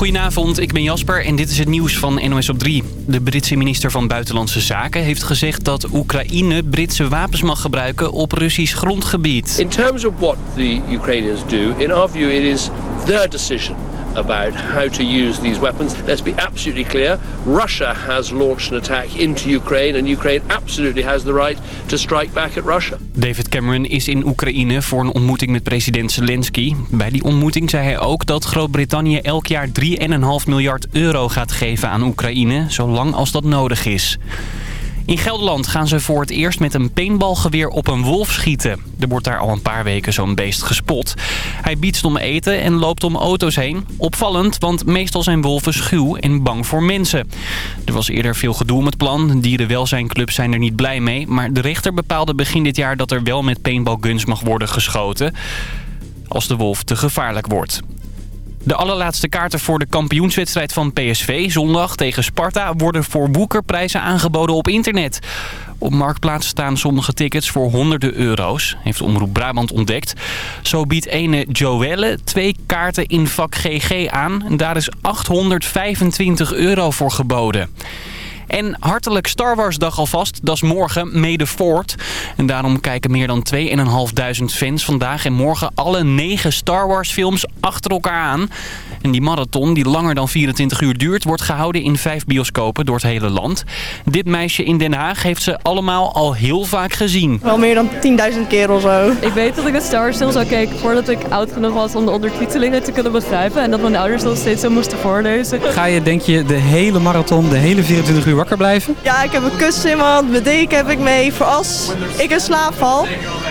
Goedenavond, ik ben Jasper en dit is het nieuws van NOS op 3. De Britse minister van Buitenlandse Zaken heeft gezegd dat Oekraïne Britse wapens mag gebruiken op Russisch grondgebied. In terms of what the Ukrainians do, in our view it is their decision about how to use these weapons. Let's be absolutely clear. Russia has launched an attack into Ukraine and Ukraine absolutely has the right to strike back at Russia. David Cameron is in Oekraïne voor een ontmoeting met president Zelensky. Bij die ontmoeting zei hij ook dat Groot-Brittannië elk jaar 3,5 miljard euro gaat geven aan Oekraïne, zolang als dat nodig is. In Gelderland gaan ze voor het eerst met een paintballgeweer op een wolf schieten. Er wordt daar al een paar weken zo'n beest gespot. Hij biedt om eten en loopt om auto's heen. Opvallend, want meestal zijn wolven schuw en bang voor mensen. Er was eerder veel gedoe om het plan. Dierenwelzijnclubs zijn er niet blij mee. Maar de rechter bepaalde begin dit jaar dat er wel met paintballguns mag worden geschoten. Als de wolf te gevaarlijk wordt. De allerlaatste kaarten voor de kampioenswedstrijd van PSV zondag tegen Sparta worden voor woekerprijzen aangeboden op internet. Op Marktplaats staan sommige tickets voor honderden euro's, heeft Omroep Brabant ontdekt. Zo biedt ene Joelle twee kaarten in vak GG aan en daar is 825 euro voor geboden. En hartelijk Star Wars dag alvast. Dat is morgen, mede voort. En daarom kijken meer dan 2.500 fans vandaag en morgen alle negen Star Wars films achter elkaar aan. En die marathon, die langer dan 24 uur duurt, wordt gehouden in vijf bioscopen door het hele land. Dit meisje in Den Haag heeft ze allemaal al heel vaak gezien. Wel meer dan 10.000 keer of zo. Ik weet dat ik de Star Wars films al keek voordat ik oud genoeg was om de ondertitelingen te kunnen begrijpen. En dat mijn ouders nog steeds zo moesten voorlezen. Ga je, denk je, de hele marathon, de hele 24 uur wakker blijven? Ja, ik heb een kussen in mijn hand, mijn deken heb ik mee voor als ik in slaap val.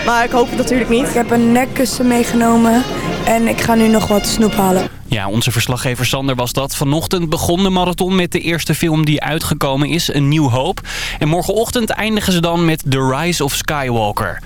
Maar ik hoop het natuurlijk niet. Ik heb een nekkussen meegenomen en ik ga nu nog wat snoep halen. Ja, onze verslaggever Sander was dat. Vanochtend begon de marathon met de eerste film die uitgekomen is, Een Nieuw Hoop. En morgenochtend eindigen ze dan met The Rise of Skywalker.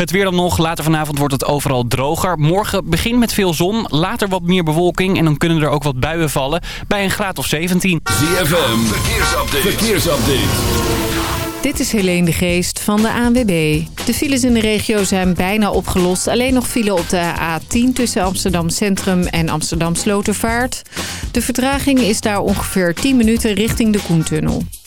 Het weer dan nog. Later vanavond wordt het overal droger. Morgen begint met veel zon. Later wat meer bewolking. En dan kunnen er ook wat buien vallen. Bij een graad of 17. ZFM. Verkeersupdate. Verkeersupdate. Dit is Helene de Geest van de ANWB. De files in de regio zijn bijna opgelost. Alleen nog file op de A10 tussen Amsterdam Centrum en Amsterdam Slotervaart. De vertraging is daar ongeveer 10 minuten richting de Koentunnel.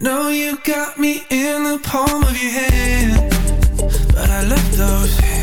know you got me in the palm of your hand But I left those hands.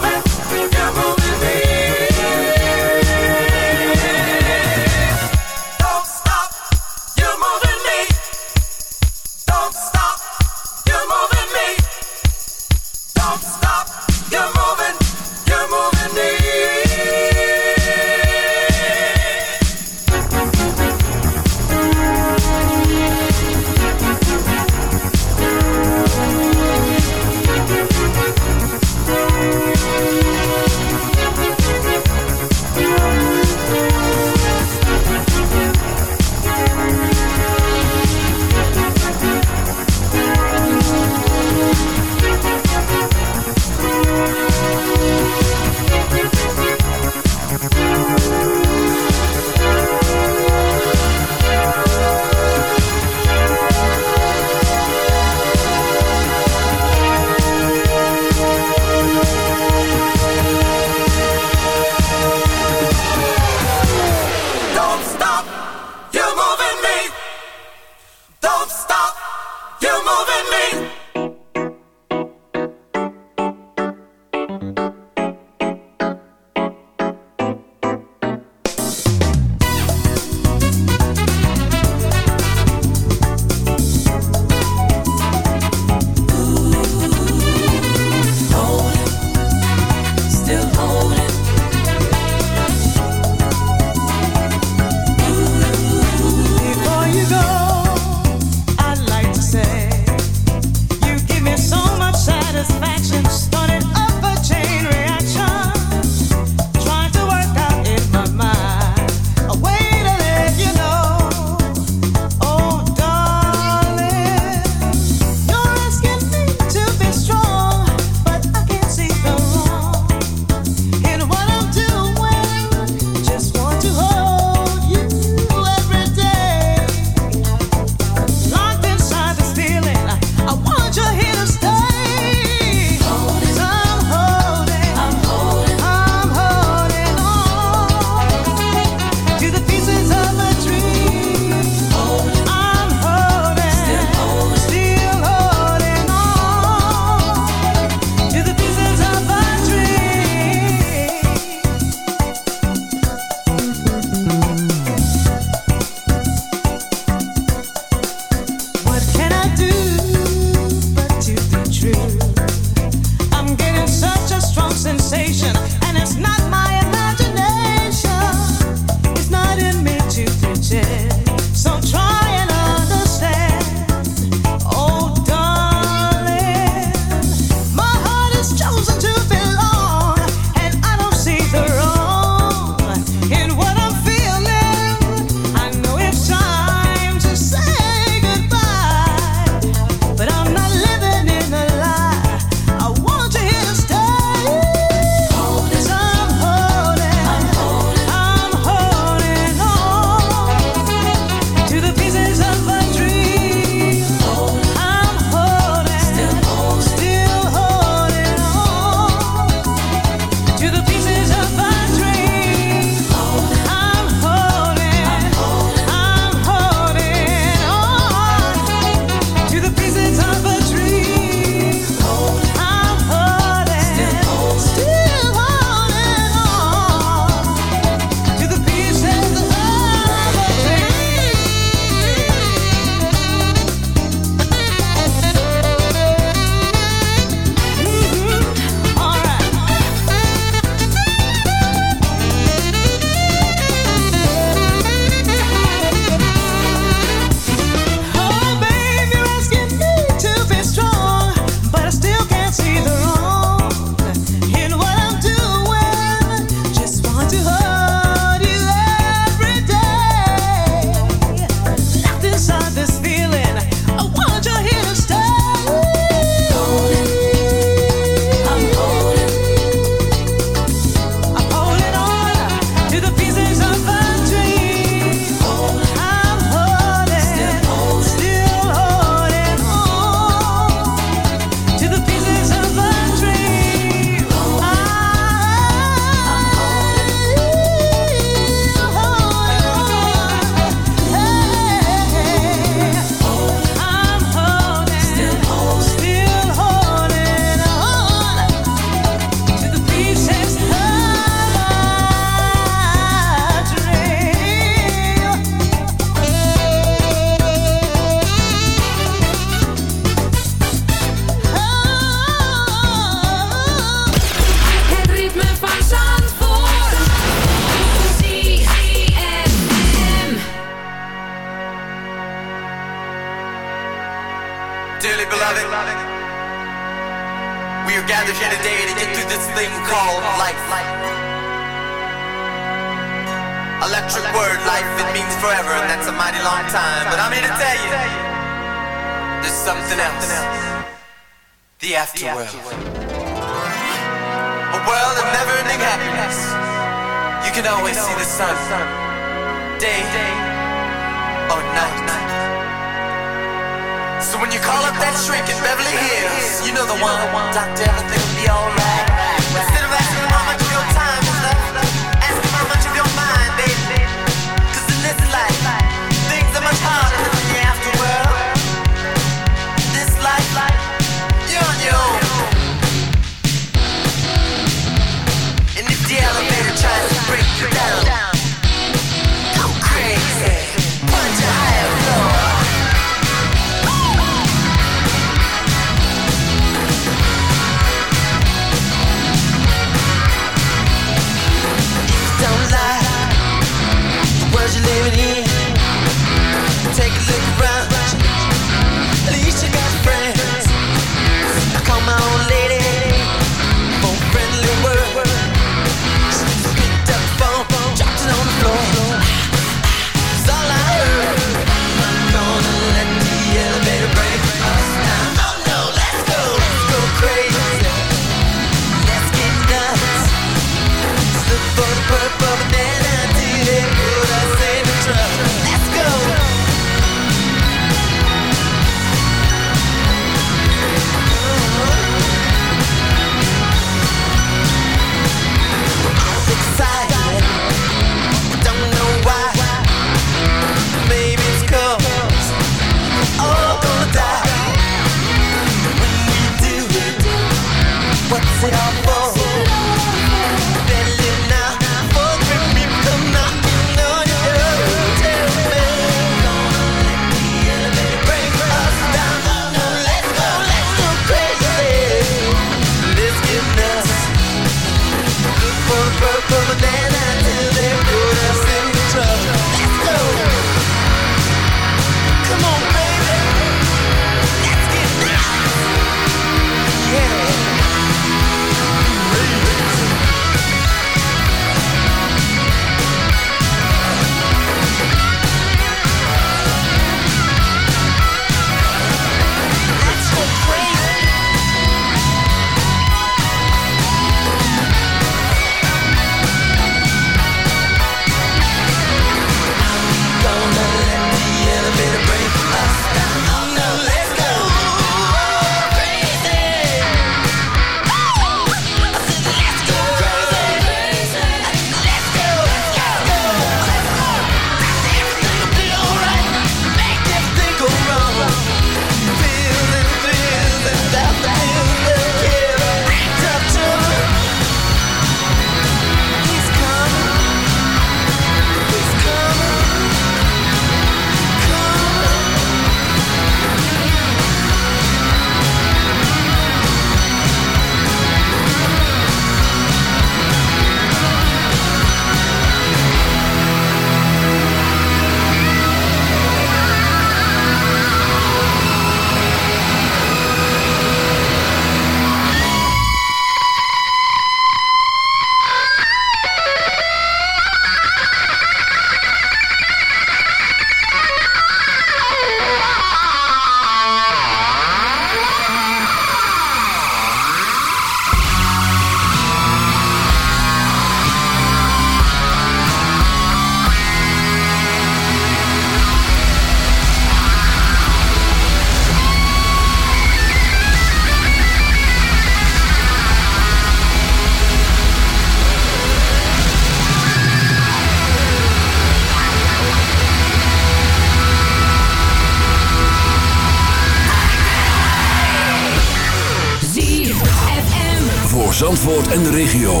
Zandvoort en de regio.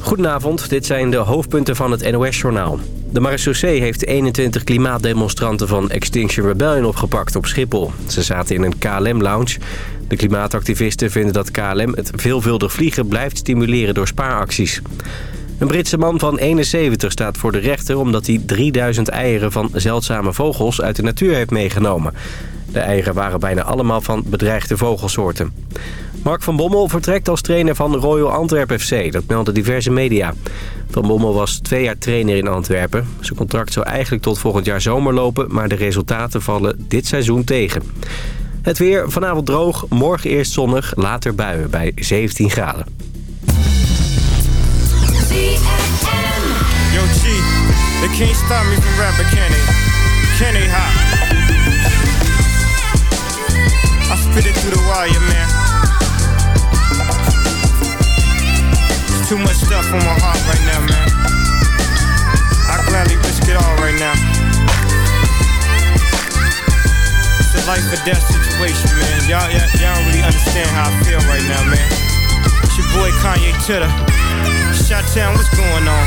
Goedenavond, dit zijn de hoofdpunten van het NOS-journaal. De marechaussee heeft 21 klimaatdemonstranten van Extinction Rebellion opgepakt op Schiphol. Ze zaten in een KLM-lounge. De klimaatactivisten vinden dat KLM het veelvuldig vliegen blijft stimuleren door spaaracties. Een Britse man van 71 staat voor de rechter omdat hij 3000 eieren van zeldzame vogels uit de natuur heeft meegenomen. De eieren waren bijna allemaal van bedreigde vogelsoorten. Mark van Bommel vertrekt als trainer van Royal Antwerp FC. Dat melden diverse media. Van Bommel was twee jaar trainer in Antwerpen. Zijn contract zou eigenlijk tot volgend jaar zomer lopen... maar de resultaten vallen dit seizoen tegen. Het weer vanavond droog, morgen eerst zonnig, later buien bij 17 graden. Yo, G, they can't stop me from rapping, can they? Can they? I spit it the wire, man. Too much stuff on my heart right now, man. I gladly risk it all right now. It's a life or death situation, man. Y'all, y'all, y'all don't really understand how I feel right now, man. It's your boy Kanye Titter. Shot Town, what's going on?